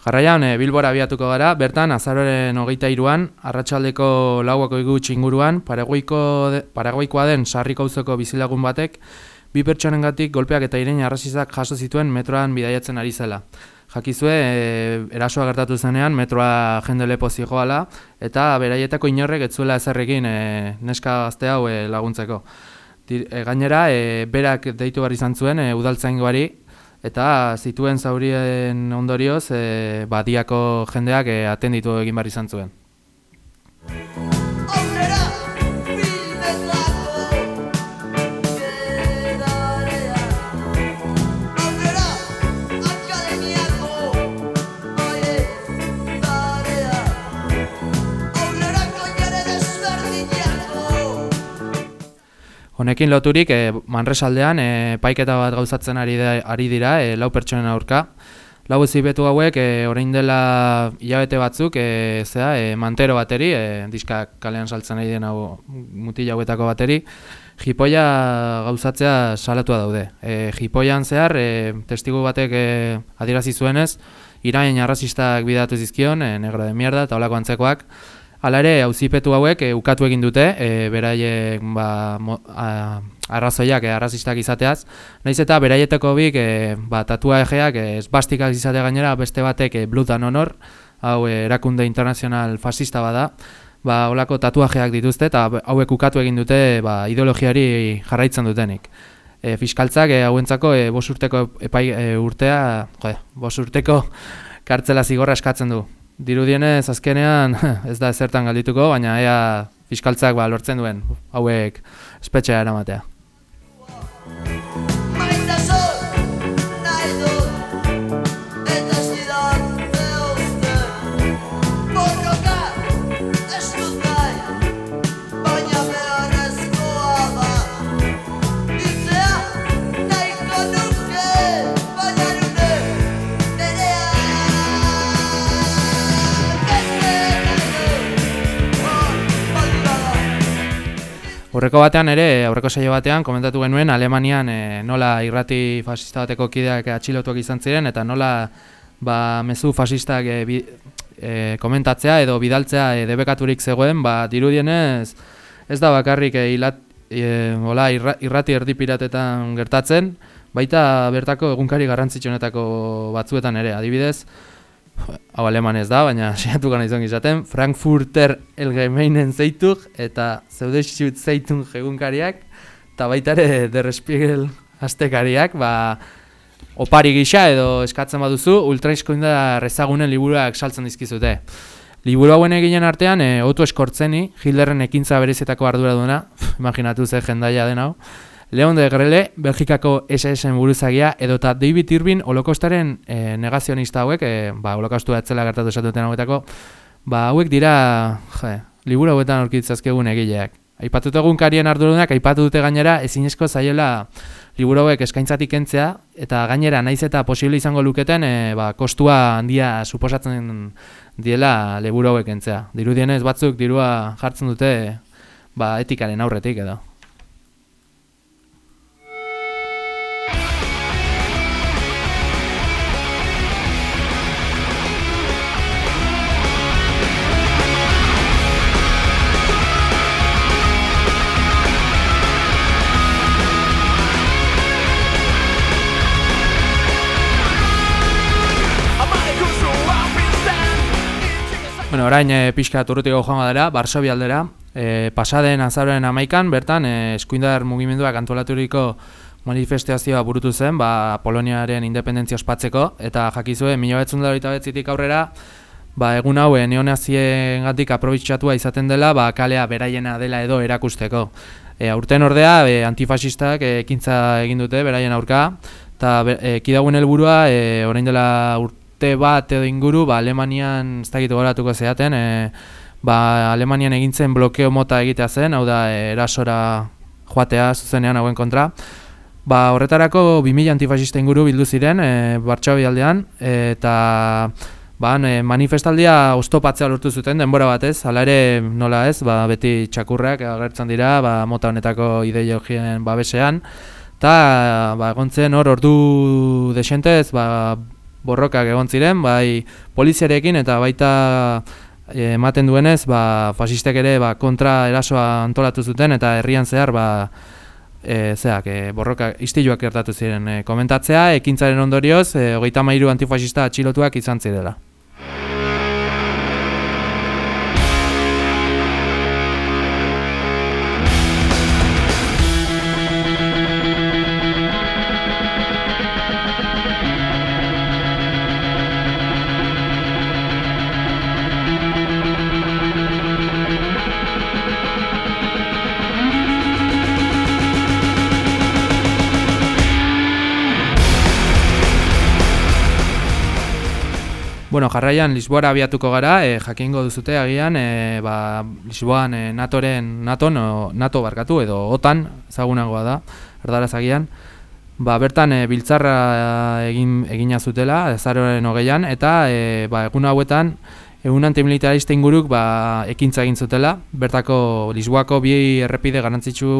Jarraian, e, Bilbora abiatuko gara, bertan, azaroren hogeita iruan, arratsaldeko lauako igutx inguruan, Paraguaikoa den sarriko auzoko bizilagun batek, bi pertsonengatik golpeak eta irein arrazizak jaso zituen metroan bidaiatzen ari zela. Jakizue, e, erasoa gertatu zenean, metroa jende lepo zigoala, eta beraietako inorrek etzuela ezerrekin e, neska gazte hau e, laguntzeko. Gainera, e, berak deitu behar izan zuen, e, udaltzaingoari, eta zituen zaurien ondorioz, e, badiako jendeak e, atenditu egin behar izan zuen. Honekin loturik, e, Manresaldean e, paiketa bat gauzatzen ari, da, ari dira, e, lau pertsonen aurka. Lau ezibetu hauek, e, orain dela hilabete batzuk, e, zera, e, mantero bateri, e, diska kalean saltzen ari den hau mutila hauetako bateri, jipoia gauzatzea salatua daude. E, jipoian zehar, e, testigu batek e, adierazi zuenez, irain arrazistak bidatu zizkion, e, negro de mierda, eta holako antzekoak, Hala ere, auzipetu hauek e, ukatu egin dute, e, beraiek ba, mo, a, arrazoiak, e, arrazistak izateaz. Naiz eta beraietako bik, e, ba, tatuajeak, e, esbastikak izate gainera, beste batek e, Blood and Honor, hau erakunde internazional fascista bada, ba, holako tatuajeak dituzte, eta hauek ukatu egin dute ba, ideologiari jarraitzen dutenik. E, fiskaltzak e, hauentzako e, bos urteko epai e, urtea, jo, bos urteko kartzela zigorra eskatzen du. Dirudienez azkenean ez da ezertan galdituko, baina ea fiskaltzak ba, lortzen duen hauek espetxea eramatea. Horreko batean ere, aurreko saio batean, komentatu genuen Alemanian e, nola irrati fasista bateko kideak atxilotuak izan ziren, eta nola ba, mezu fasistak e, bi, e, komentatzea edo bidaltzea e, debekaturik zegoen, ba, dirudienez ez da bakarrik e, hilat, e, hola, irra, irrati erdi piratetan gertatzen, baita bertako egunkari garrantzitsuenetako batzuetan ere, adibidez, hau aleman ez da, baina saiatu gana izan izaten, Frankfurter Elgemeinen zeituk eta Zeudeschut zeitun egunkariak, eta baita ere Der Spiegel astekariak, ba, opari gisa edo eskatzen baduzu, ultraizkoinda rezagunen liburuak saltzen dizkizute. Liburu hauen eginen artean, e, Otto Eskortzeni, Hitlerren ekintza berezetako ardura duena, imaginatu ze jendaia den hau, Leon de Grele, Belgikako SS-en buruzagia, edota David Irving holokostaren e, negazionista hauek, e, ba, holokostua etzela gertatu esatuten hauetako, ba, hauek dira, je, liburu hauetan aurkitzazkegun egileak. Aipatu egunkarien ardurunak, aipatu dute gainera, ezinezko zaiola liburu hauek eskaintzatik kentzea, eta gainera naiz eta posible izango luketen, e, ba, kostua handia suposatzen diela liburu hauek kentzea. Dirudienez batzuk dirua jartzen dute ba, etikaren aurretik edo. Orain e, pixka turrutiko joango dara, Barsobi aldera. E, pasaden azaroren amaikan, bertan, e, eskuindar mugimenduak antolaturiko manifestazioa burutu zen, ba, Poloniaren independentzia ospatzeko, eta jakizue, mila betzun betzitik aurrera, ba, egun hau neonazien gatik aprobitxatua izaten dela, ba, kalea beraiena dela edo erakusteko. E, aurten ordea, e, antifasistak ekintza egin dute beraien aurka, eta e, kidagun helburua e, orain dela urte bat edo inguru, ba, Alemanian ez dakit goratuko zeaten, e, ba, Alemanian egintzen blokeo mota egitea zen, hau da, e, erasora joatea zuzenean hauen kontra. Ba, horretarako 2000 antifasista inguru bildu ziren, e, Bartxabi aldean, eta ba, e, manifestaldia oztopatzea lortu zuten denbora batez, hala ere nola ez, ba, beti txakurrak agertzen dira, ba, mota honetako ideologien babesean, eta ba, egontzen hor ordu desentez, ba, borrokak egon ziren, bai poliziarekin eta baita e, ematen duenez, ba, fasistek ere ba, kontra erasoa antolatu zuten eta herrian zehar ba, e, zeak, e, borroka istiluak gertatu ziren e, komentatzea, ekintzaren ondorioz, e, hogeita mairu antifasista atxilotuak izan zirela. Bueno, jarraian Lisboara abiatuko gara, e, jakingo duzute agian, e, ba, Lisboan e, NATOren, NATO, no, NATO barkatu edo OTAN, ezagunagoa da, erdaraz agian, ba, bertan e, biltzarra egin egina zutela, ezaroren hogeian, eta e, ba, egun hauetan, egun antimilitarista inguruk ba, ekintza egin zutela, bertako Lisboako bi errepide garantzitsu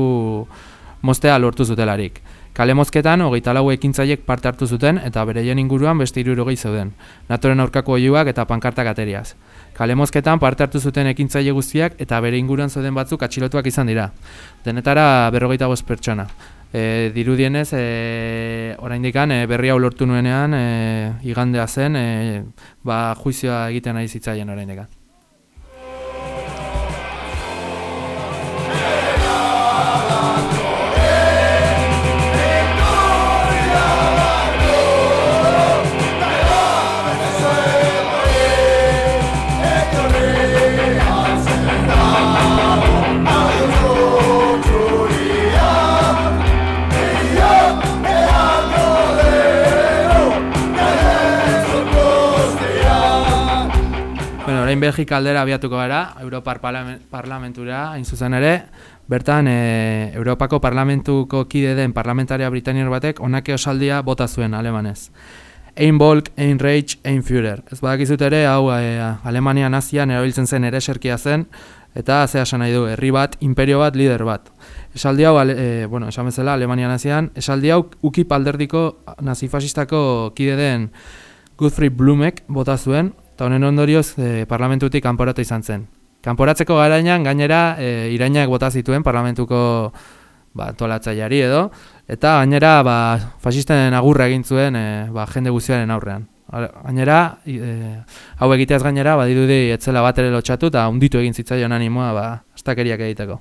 mostea lortu zutelarik. Kale mozketan, hogeita lau ekintzaiek parte hartu zuten eta bereien inguruan beste irurogei zeuden, natoren aurkako oiuak eta pankartak ateriaz. Kale mozketan parte hartu zuten ekintzaile guztiak eta bere inguruan zeuden batzuk atxilotuak izan dira. Denetara berrogeita bost pertsona. E, dirudienez, e, oraindikan e, berria ulortu nuenean, e, igandea zen, e, ba, juizioa egiten ari zitzaien oraindikan. Belgika aldera abiatuko gara, Europar Parlamentura, hain zuzen ere, bertan e, Europako Parlamentuko kide den parlamentaria britaniar batek onake osaldia bota zuen alemanez. Ein Volk, ein Reich, ein Führer. Ez badakizut ere, hau e, Alemania nazian erabiltzen zen ere eserkia zen, eta zea esan nahi du, herri bat, imperio bat, lider bat. Esaldi hau, e, bueno, esan bezala, Alemania nazian, esaldi hau ukip alderdiko nazifasistako kide den Guthrie Blumek bota zuen, eta honen ondorioz e, parlamentutik kanporatu izan zen. Kanporatzeko garainan gainera e, irainak bota zituen parlamentuko ba, tolatzaileari edo, eta gainera ba, fasisten agurra egin zuen e, ba, jende guztiaren aurrean. Gainera, e, hau egiteaz gainera, badirudi etzela bat ere lotxatu eta unditu egin zitzaion animoa ba, astakeriak egiteko.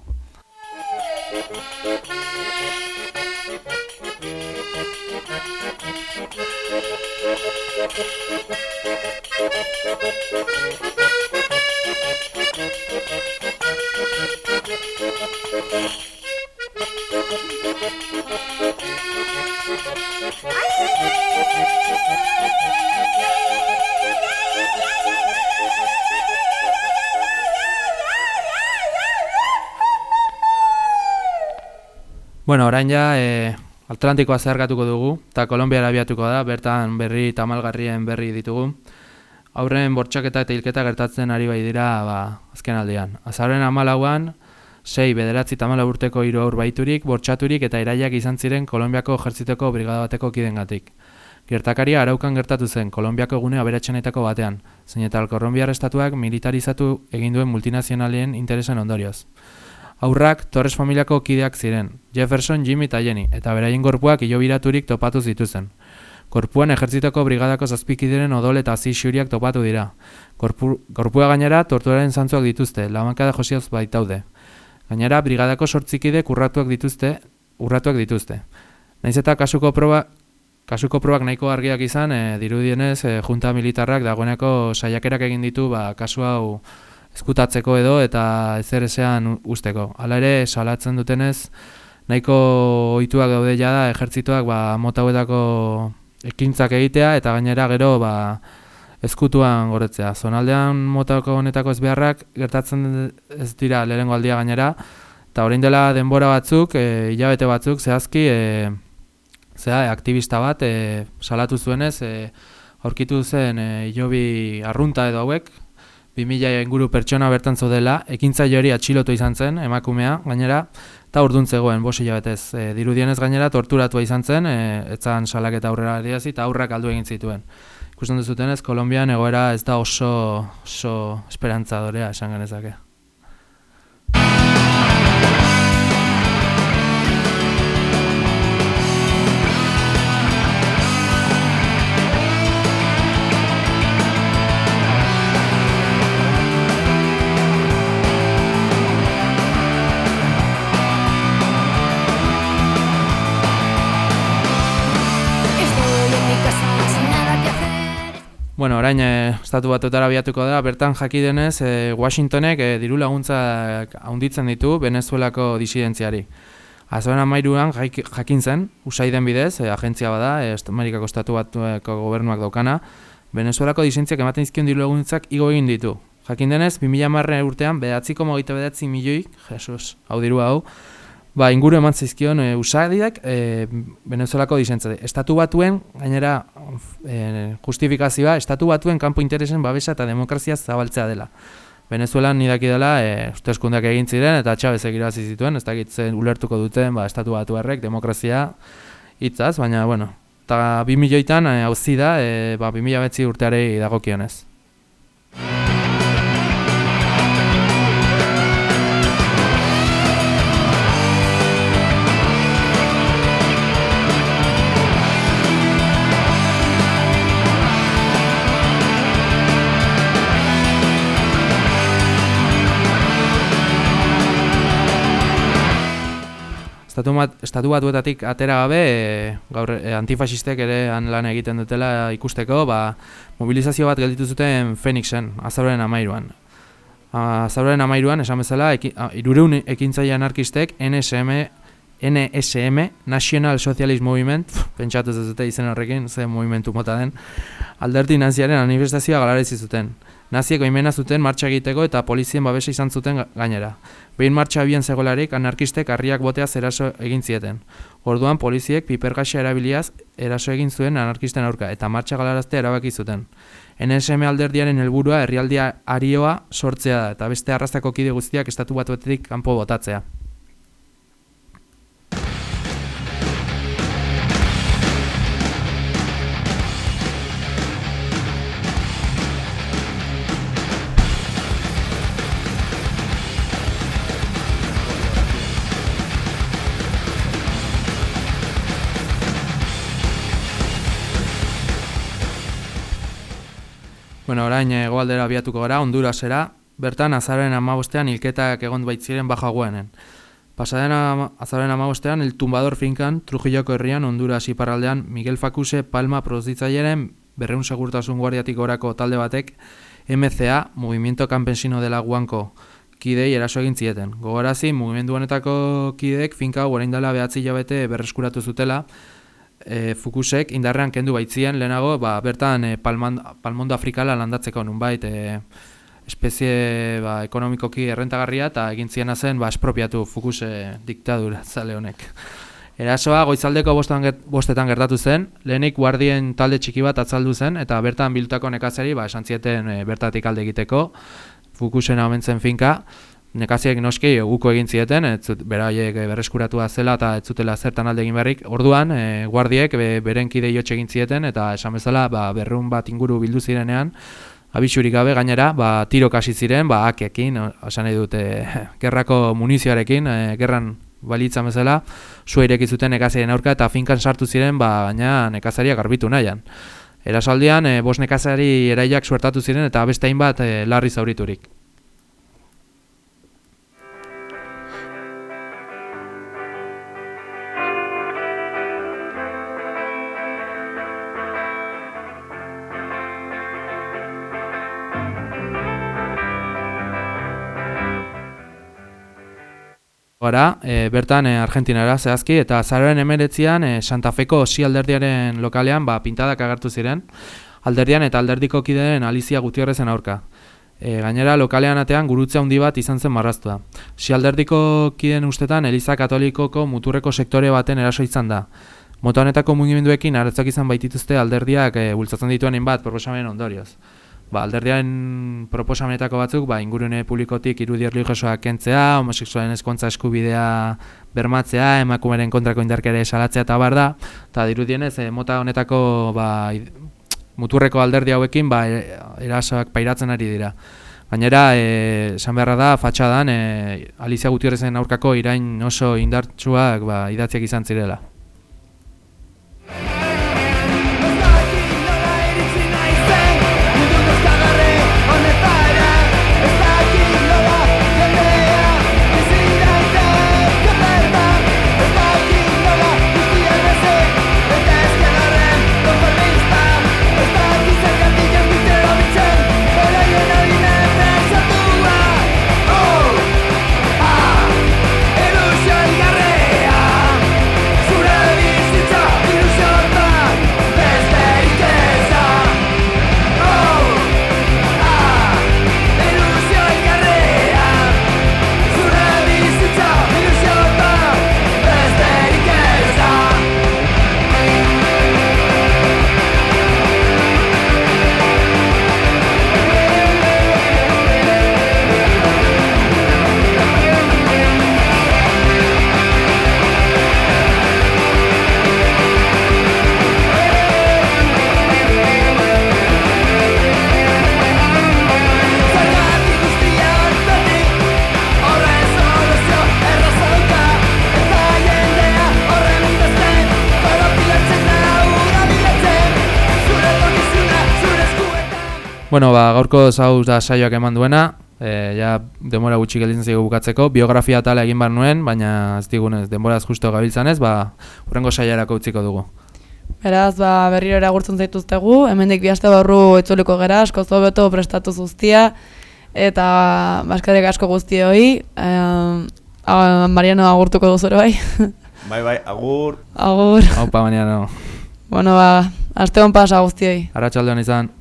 Bueno, orain ja e, Atlantikoa zeharkatuko dugu, eta Kolombiara abiatuko da, bertan berri tamalgarrien berri ditugu. Aurren bortxaketa eta hilketa gertatzen ari bai dira ba, azken aldean. Azaren amalauan, sei bederatzi tamala urteko hiru aur baiturik, bortxaturik eta iraiak izan ziren Kolombiako jertziteko brigada bateko kidengatik. Gertakaria araukan gertatu zen Kolombiako gune aberatxenetako batean, zein eta Kolombiar estatuak militarizatu egin duen multinazionalien interesen ondorioz. Aurrak Torres familiako kideak ziren, Jefferson, Jimmy eta Jenny, eta beraien gorpuak hilobiraturik topatu zituzen. Korpuan ejertzitoko brigadako zazpikideren odol eta zi xuriak topatu dira. Korpu, korpua gainera torturaren zantzuak dituzte, lamankada josioz baitaude. Gainera, brigadako sortzikide urratuak dituzte, urratuak dituzte. Naiz eta kasuko proba, kasuko probak nahiko argiak izan, e, dirudienez, e, junta militarrak dagoeneko saiakerak egin ditu ba, kasu hau eskutatzeko edo eta ezer ezean usteko. Hala ere, salatzen dutenez, nahiko ohituak daude da ejertzituak ba, mota hauetako ekintzak egitea eta gainera gero ba, ezkutuan goretzea. Zonaldean motako honetako ez beharrak gertatzen ez dira lehengo aldia gainera, eta orain dela denbora batzuk, e, hilabete batzuk, zehazki, e, zera, aktivista bat, e, salatu zuenez, e, aurkitu zen e, jobi arrunta edo hauek, 2000 inguru pertsona bertan dela, ekintza jori atxilotu izan zen, emakumea, gainera, eta urdun zegoen, bosi jabetez. E, dirudienez gainera, torturatua izan zen, e, etzan salak eta aurrera adiazi, eta aurrak aldu egin zituen. ikusten duzutenez, Kolombian egoera ez da oso, oso esperantzadorea esan genezake. Bueno, orain e, estatu batuetara biatuko da, bertan jakidenez e, Washingtonek e, diru laguntza handitzen ditu Venezuelako disidentziari. Azoren amairuan jakin zen, usaiden bidez, e, agentzia bada, e, Amerikako estatu batueko gobernuak daukana, Venezuelako disentziak ematen dizkion diru laguntzak igo egin ditu. Jakin denez, 2010 urtean, behatziko mogeita bedatzi milioi, Jesus, hau diru hau, ba, inguru eman zizkion e, usadiak e, Venezuelako disentzia. Estatu batuen, gainera, e, justifikazioa, estatu batuen kanpo interesen babesa eta demokrazia zabaltzea dela. Venezuelan nidaki dela, e, ustezkundak egin ziren eta Chavezek irabazi zituen, ez dakit zen ulertuko duten, ba, estatu batuarrek demokrazia hitzaz, baina, bueno, eta 2 milioitan e, hauzi da, e, ba, 2000 betzi urtearei dagokionez. Estatu, bat, estatu batuetatik atera gabe, e, gaur e, antifasistek ere han lan egiten dutela ikusteko, ba, mobilizazio bat gelditu zuten Phoenixen, azaroren amairuan. Azaroren amairuan, esan bezala, eki, a, irureun ekintzaile anarkistek NSM, NSM, National Socialist Movement, pentsatu ez dute izen horrekin, ze movimentu mota den, alderdi naziaren manifestazioa galarazi zuten. Naziek baimena zuten martxa egiteko eta polizien babesa izan zuten ga- gainera. Behin martxa abian zegolarik anarkistek harriak boteaz eraso egin zieten. Orduan poliziek pipergaxa erabiliaz eraso egin zuen anarkisten aurka eta martxa galaraztea erabaki zuten. NSM alderdiaren helburua herrialdia arioa sortzea da eta beste arrastako kide guztiak estatu batuetik kanpo botatzea. Orain hegoaldera abiatuko gara, Hondurasera, bertan azaren amabostean hilketak egon baitziren baja guenen. Pasaden azaren amabostean, el tumbador finkan, Trujilloko herrian, Honduras iparraldean, Miguel Fakuse Palma produzitzailearen berreun segurtasun guardiatik orako talde batek, MCA, Movimiento Campesino de la Guanko, kidei eraso egin zieten. Gogorazi, mugimendu honetako kideek finka orain dela behatzi jabete berreskuratu zutela, e, Fukusek indarrean kendu baitzien lehenago ba, bertan e, palmondo afrikala landatzeko nunbait e, espezie ba, ekonomikoki errentagarria eta egin ziena zen ba, espropiatu Fukuse diktadura zale honek. Erasoa goizaldeko bostetan, ger- bostetan gertatu zen, lehenik guardien talde txiki bat atzaldu zen eta bertan bildutako nekazari ba, esan zieten e, bertatik alde egiteko Fukusen omentzen finka, nekaziek noski uko egin zieten, ez zut, beraiek eh, berreskuratua zela eta ez zutela zertan alde egin berrik. Orduan, e, guardiek be, beren kide jotxe egin zieten eta esan bezala ba, berrun bat inguru bildu zirenean, abisurik gabe gainera, ba, tiro kasi ziren, ba, akekin, esan nahi dute, gerrako munizioarekin, e, gerran balitzan bezala, ireki zuten nekazarien aurka eta finkan sartu ziren, ba, baina nekazariak garbitu nahian. Erasaldian, e, bost nekazari eraiak suertatu ziren eta beste hainbat e, larri zauriturik. Gara, e, bertan e, Argentinara zehazki eta azaroaren emeretzian e, Santa Feko osi alderdiaren lokalean ba, pintadak agertu ziren alderdian eta alderdiko kideen Alicia Gutierrezen aurka. E, gainera, lokalean atean gurutze handi bat izan zen marraztua. Si alderdiko kideen ustetan Eliza Katolikoko muturreko sektore baten eraso izan da. Mota honetako mugimenduekin aratzak izan baitituzte alderdiak e, bultzatzen dituen bat proposamen ondorioz. Ba, alderdiaren proposamenetako batzuk, ba, ingurune publikotik irudi erlijiosoak kentzea, homosexualen ezkontza eskubidea bermatzea, emakumeren kontrako indarkere salatzea eta bar da, eta dirudienez, e, mota honetako ba, muturreko alderdi hauekin ba, e- erasoak pairatzen ari dira. Gainera, e, esan beharra da, fatxadan, e, Alicia Gutierrezen aurkako irain oso indartsuak ba, idatziak izan zirela. Bueno, ba, gaurko zau da saioak eman duena, e, ja denbora gutxi gelditzen zaigu bukatzeko, biografia tala egin bar nuen, baina ez digunez, denboraz justo gabiltzanez, ba, urrengo saiarako utziko dugu. Beraz, ba, berriro eragurtzen zaituztegu, hemendik bi aste barru itzuliko gera, asko zobeto prestatu guztia, eta baskarek asko guztioi, eh, Mariano agurtuko duzero bai. Bai, bai, agur. Agur. Haupa, baina no. Bueno, ba, aste hon pasa guztioi. Arratxaldeon izan.